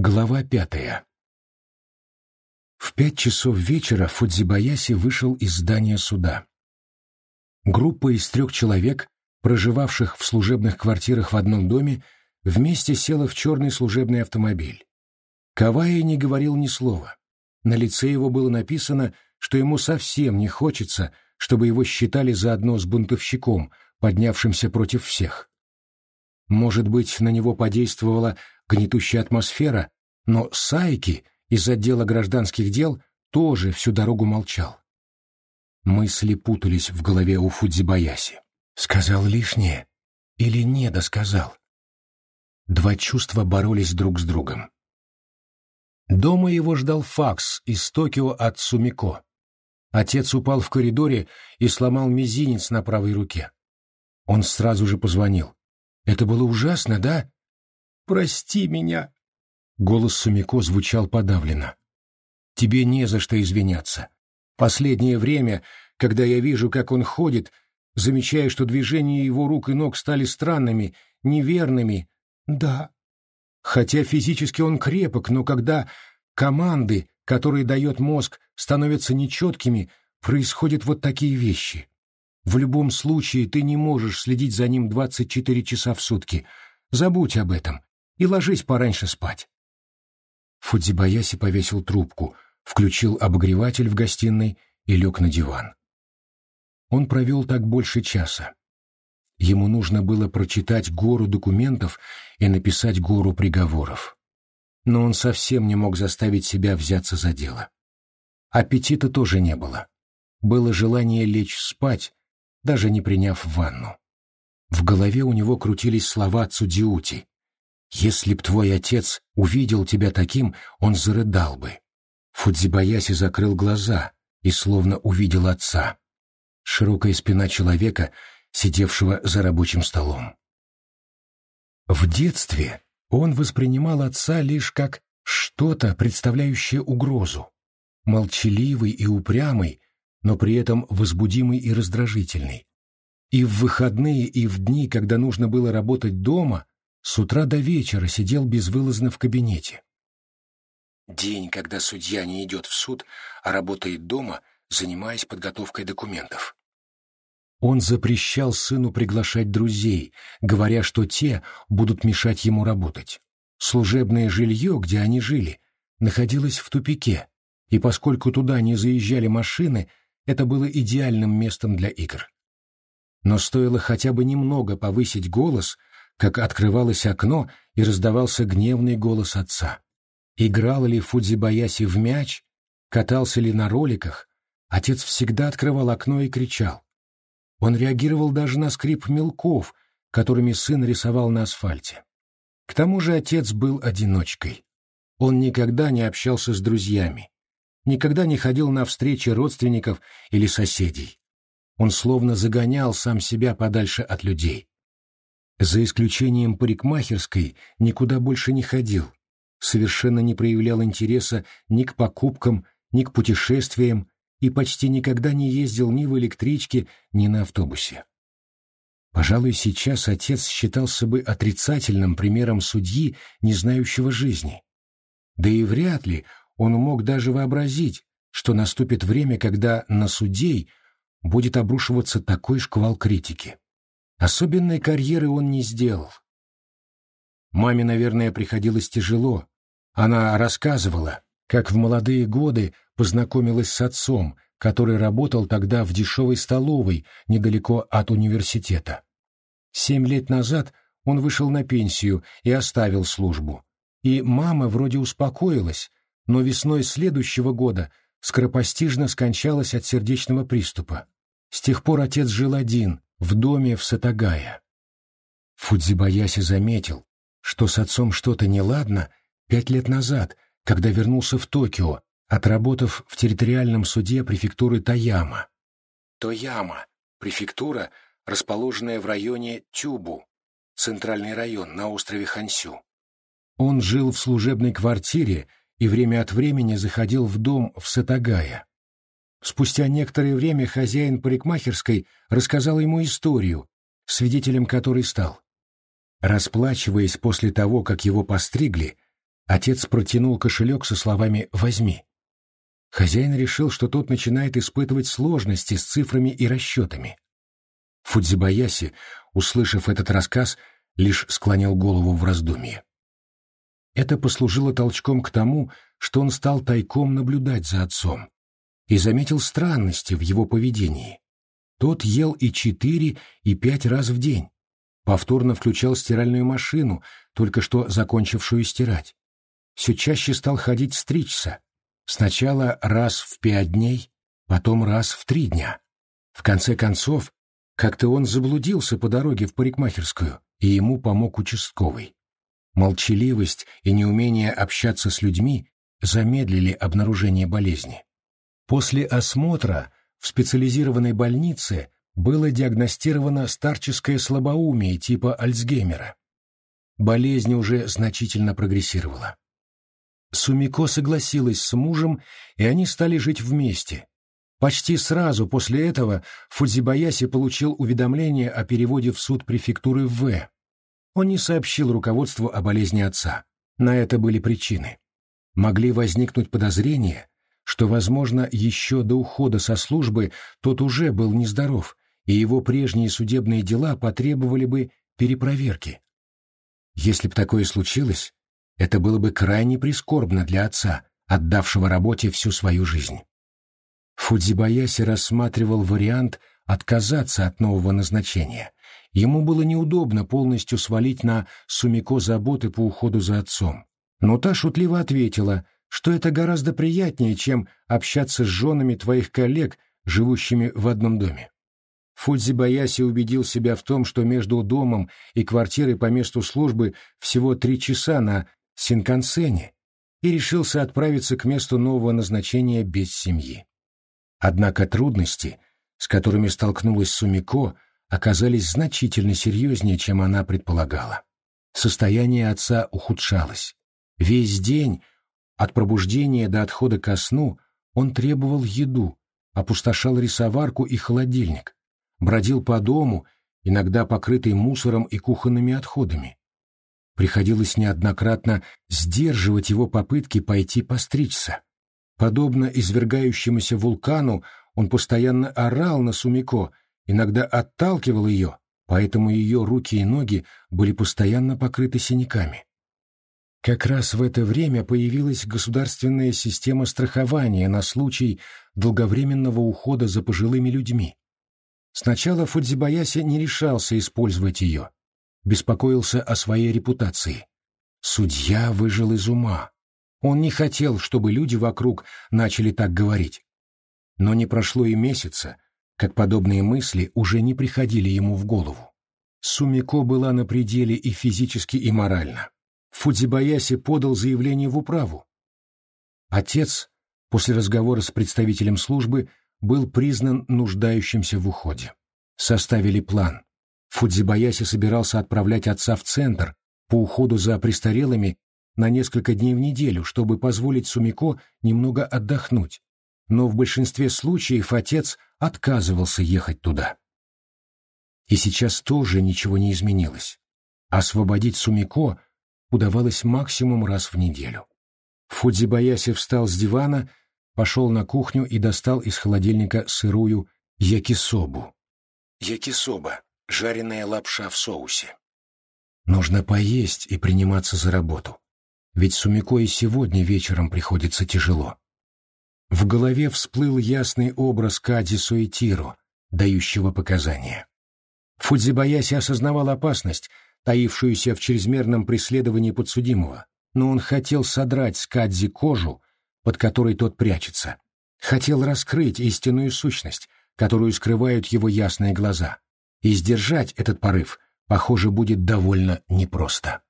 Глава пятая В пять часов вечера Фудзибаяси вышел из здания суда. Группа из трех человек, проживавших в служебных квартирах в одном доме, вместе села в черный служебный автомобиль. Кавайи не говорил ни слова. На лице его было написано, что ему совсем не хочется, чтобы его считали заодно с бунтовщиком, поднявшимся против всех. Может быть, на него подействовала гнетущая атмосфера, но Сайки из отдела гражданских дел тоже всю дорогу молчал. Мысли путались в голове у Фудзибаяси. Сказал лишнее или не досказал? Два чувства боролись друг с другом. Дома его ждал факс из Токио от Сумико. Отец упал в коридоре и сломал мизинец на правой руке. Он сразу же позвонил. «Это было ужасно, да?» Прости меня!» Голос Сумико звучал подавленно. «Тебе не за что извиняться. Последнее время, когда я вижу, как он ходит, замечаю, что движения его рук и ног стали странными, неверными. Да. Хотя физически он крепок, но когда команды, которые дает мозг, становятся нечеткими, происходят вот такие вещи. В любом случае ты не можешь следить за ним 24 часа в сутки. Забудь об этом и ложись пораньше спать. Фудзибаяси повесил трубку, включил обогреватель в гостиной и лег на диван. Он провел так больше часа. Ему нужно было прочитать гору документов и написать гору приговоров. Но он совсем не мог заставить себя взяться за дело. Аппетита тоже не было. Было желание лечь спать, даже не приняв ванну. В голове у него крутились слова Цудиути. Если б твой отец увидел тебя таким, он зарыдал бы. Фудзибаяси закрыл глаза и словно увидел отца. Широкая спина человека, сидевшего за рабочим столом. В детстве он воспринимал отца лишь как что-то, представляющее угрозу. Молчаливый и упрямый, но при этом возбудимый и раздражительный. И в выходные, и в дни, когда нужно было работать дома, с утра до вечера сидел безвылазно в кабинете. День, когда судья не идет в суд, а работает дома, занимаясь подготовкой документов. Он запрещал сыну приглашать друзей, говоря, что те будут мешать ему работать. Служебное жилье, где они жили, находилось в тупике, и поскольку туда не заезжали машины, это было идеальным местом для игр. Но стоило хотя бы немного повысить голос, как открывалось окно и раздавался гневный голос отца. Играл ли Фудзибаяси в мяч, катался ли на роликах, отец всегда открывал окно и кричал. Он реагировал даже на скрип мелков, которыми сын рисовал на асфальте. К тому же отец был одиночкой. Он никогда не общался с друзьями, никогда не ходил на встречи родственников или соседей. Он словно загонял сам себя подальше от людей. За исключением парикмахерской никуда больше не ходил, совершенно не проявлял интереса ни к покупкам, ни к путешествиям и почти никогда не ездил ни в электричке, ни на автобусе. Пожалуй, сейчас отец считался бы отрицательным примером судьи, не знающего жизни. Да и вряд ли он мог даже вообразить, что наступит время, когда на судей будет обрушиваться такой шквал критики. Особенной карьеры он не сделал. Маме, наверное, приходилось тяжело. Она рассказывала, как в молодые годы познакомилась с отцом, который работал тогда в дешевой столовой недалеко от университета. Семь лет назад он вышел на пенсию и оставил службу. И мама вроде успокоилась, но весной следующего года скоропостижно скончалась от сердечного приступа. С тех пор отец жил один, в доме в Сатагая. Фудзибаяси заметил, что с отцом что-то неладно пять лет назад, когда вернулся в Токио, отработав в территориальном суде префектуры Таяма. Тояма – префектура, расположенная в районе Тюбу, центральный район на острове Хансю. Он жил в служебной квартире и время от времени заходил в дом в Сатагая. Спустя некоторое время хозяин парикмахерской рассказал ему историю, свидетелем которой стал. Расплачиваясь после того, как его постригли, Отец протянул кошелек со словами «возьми». Хозяин решил, что тот начинает испытывать сложности с цифрами и расчетами. Фудзибаяси, услышав этот рассказ, лишь склонил голову в раздумье. Это послужило толчком к тому, что он стал тайком наблюдать за отцом и заметил странности в его поведении. Тот ел и четыре, и пять раз в день. Повторно включал стиральную машину, только что закончившую стирать. Все чаще стал ходить стричься. Сначала раз в пять дней, потом раз в три дня. В конце концов, как-то он заблудился по дороге в парикмахерскую, и ему помог участковый. Молчаливость и неумение общаться с людьми замедлили обнаружение болезни. После осмотра в специализированной больнице было диагностировано старческое слабоумие типа Альцгеймера. Болезнь уже значительно прогрессировала. Сумико согласилась с мужем, и они стали жить вместе. Почти сразу после этого Фудзибаяси получил уведомление о переводе в суд префектуры В. Он не сообщил руководству о болезни отца. На это были причины. Могли возникнуть подозрения, что, возможно, еще до ухода со службы тот уже был нездоров, и его прежние судебные дела потребовали бы перепроверки. Если бы такое случилось, это было бы крайне прискорбно для отца, отдавшего работе всю свою жизнь. Фудзибаяси рассматривал вариант отказаться от нового назначения. Ему было неудобно полностью свалить на Сумико заботы по уходу за отцом. Но та шутливо ответила — что это гораздо приятнее, чем общаться с женами твоих коллег, живущими в одном доме. Фудзи Баяси убедил себя в том, что между домом и квартирой по месту службы всего три часа на Синкансене, и решился отправиться к месту нового назначения без семьи. Однако трудности, с которыми столкнулась Сумико, оказались значительно серьезнее, чем она предполагала. Состояние отца ухудшалось. Весь день от пробуждения до отхода ко сну он требовал еду, опустошал рисоварку и холодильник, бродил по дому, иногда покрытый мусором и кухонными отходами. Приходилось неоднократно сдерживать его попытки пойти постричься. Подобно извергающемуся вулкану, он постоянно орал на Сумико, иногда отталкивал ее, поэтому ее руки и ноги были постоянно покрыты синяками. Как раз в это время появилась государственная система страхования на случай долговременного ухода за пожилыми людьми. Сначала Фудзибаяси не решался использовать ее, беспокоился о своей репутации. Судья выжил из ума. Он не хотел, чтобы люди вокруг начали так говорить. Но не прошло и месяца, как подобные мысли уже не приходили ему в голову. Сумико была на пределе и физически, и морально. Фудзибаяси подал заявление в управу. Отец, после разговора с представителем службы, был признан нуждающимся в уходе. Составили план. Фудзибаяси собирался отправлять отца в центр по уходу за престарелыми на несколько дней в неделю, чтобы позволить Сумико немного отдохнуть. Но в большинстве случаев отец отказывался ехать туда. И сейчас тоже ничего не изменилось. Освободить Сумико удавалось максимум раз в неделю. Фудзибаяси встал с дивана, пошел на кухню и достал из холодильника сырую якисобу. Якисоба — жареная лапша в соусе. Нужно поесть и приниматься за работу. Ведь Сумико и сегодня вечером приходится тяжело. В голове всплыл ясный образ Кади Суэтиро, дающего показания. Фудзибаяси осознавал опасность — таившуюся в чрезмерном преследовании подсудимого, но он хотел содрать с Кадзи кожу, под которой тот прячется. Хотел раскрыть истинную сущность, которую скрывают его ясные глаза. И сдержать этот порыв, похоже, будет довольно непросто.